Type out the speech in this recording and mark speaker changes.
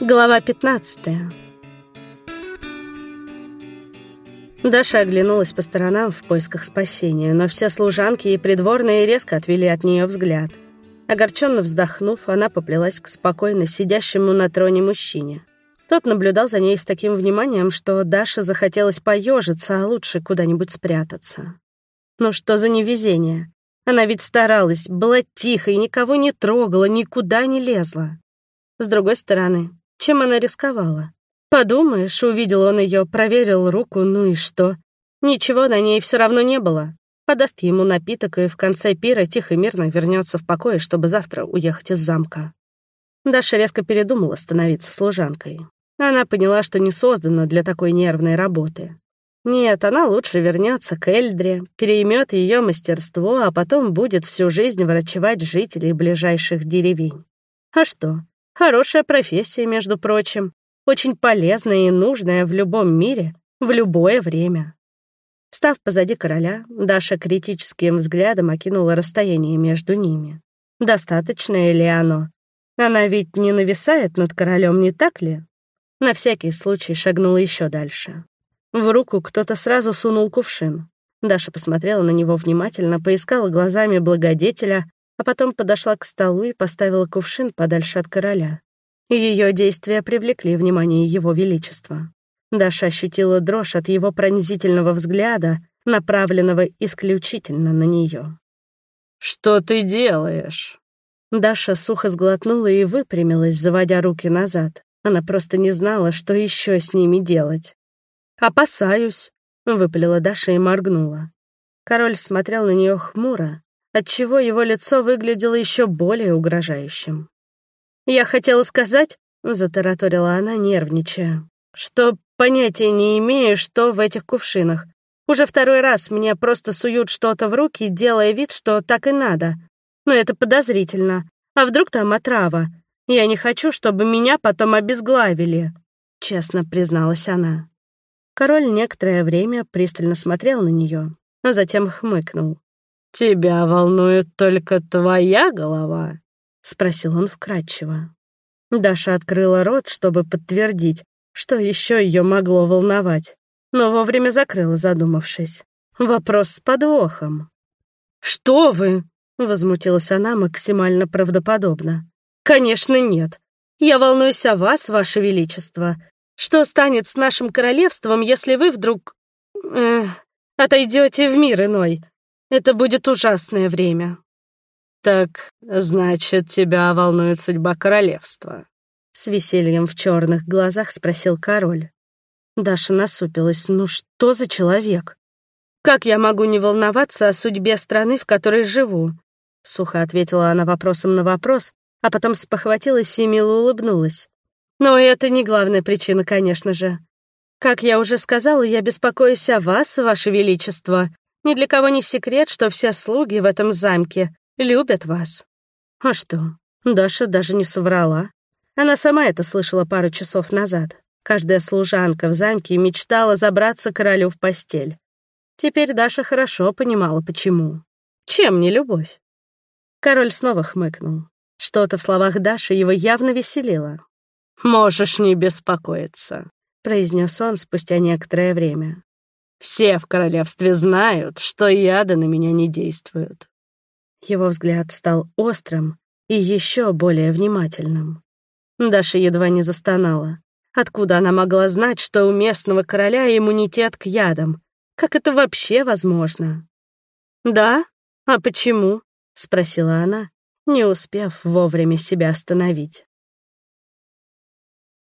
Speaker 1: Глава 15 Даша оглянулась по сторонам в поисках спасения, но все служанки и придворные резко отвели от нее взгляд. Огорченно вздохнув, она поплелась к спокойно сидящему на троне мужчине. Тот наблюдал за ней с таким вниманием, что Даша захотелось поежиться, а лучше куда-нибудь спрятаться. Ну что за невезение? Она ведь старалась, была тихо и никого не трогала, никуда не лезла. С другой стороны, чем она рисковала? Подумаешь, увидел он ее, проверил руку, ну и что? Ничего на ней все равно не было. Подаст ему напиток и в конце пира тихо и мирно вернется в покое, чтобы завтра уехать из замка. Даша резко передумала становиться служанкой. Она поняла, что не создана для такой нервной работы. Нет, она лучше вернется к Эльдре, переймет ее мастерство, а потом будет всю жизнь врачевать жителей ближайших деревень. А что, Хорошая профессия, между прочим. Очень полезная и нужная в любом мире, в любое время. Став позади короля, Даша критическим взглядом окинула расстояние между ними. Достаточно ли оно? Она ведь не нависает над королем, не так ли? На всякий случай шагнула еще дальше. В руку кто-то сразу сунул кувшин. Даша посмотрела на него внимательно, поискала глазами благодетеля, а потом подошла к столу и поставила кувшин подальше от короля. Ее действия привлекли внимание его величества. Даша ощутила дрожь от его пронзительного взгляда, направленного исключительно на нее.
Speaker 2: «Что ты делаешь?»
Speaker 1: Даша сухо сглотнула и выпрямилась, заводя руки назад. Она просто не знала, что еще с ними делать. «Опасаюсь», — выпалила Даша и моргнула. Король смотрел на нее хмуро, отчего его лицо выглядело еще более угрожающим. «Я хотела сказать», — затараторила она, нервничая, «что понятия не имею, что в этих кувшинах. Уже второй раз мне просто суют что-то в руки, делая вид, что так и надо. Но это подозрительно. А вдруг там отрава? Я не хочу, чтобы меня потом обезглавили», — честно призналась она. Король некоторое время пристально смотрел на нее, а затем хмыкнул.
Speaker 2: «Тебя волнует только твоя голова?» — спросил он вкратчиво.
Speaker 1: Даша открыла рот, чтобы подтвердить, что еще ее могло волновать, но вовремя закрыла, задумавшись. Вопрос с подвохом. «Что вы?» — возмутилась она максимально правдоподобно. «Конечно, нет. Я волнуюсь о вас, ваше величество. Что станет с нашим королевством, если вы вдруг... Э, отойдете в мир иной? Это будет ужасное время.
Speaker 2: Так, значит, тебя волнует судьба королевства?
Speaker 1: С весельем в черных глазах спросил король. Даша насупилась. Ну что за человек? Как я могу не волноваться о судьбе страны, в которой живу? Сухо ответила она вопросом на вопрос, а потом спохватилась и мило улыбнулась. Но это не главная причина, конечно же. Как я уже сказала, я беспокоюсь о вас, ваше величество, ни для кого не секрет, что все слуги в этом замке любят вас. А что, Даша даже не соврала. Она сама это слышала пару часов назад. Каждая служанка в замке мечтала забраться королю в постель. Теперь Даша хорошо понимала, почему. Чем не любовь? Король снова хмыкнул. Что-то в словах Даши его явно веселило.
Speaker 2: «Можешь не беспокоиться», — произнес он спустя некоторое время. Все в королевстве знают, что яды на меня не действуют».
Speaker 1: Его взгляд стал острым и еще более внимательным. Даша едва не застонала. Откуда она могла знать, что у местного короля иммунитет к ядам? Как это вообще возможно? «Да? А почему?» — спросила она, не успев вовремя себя остановить.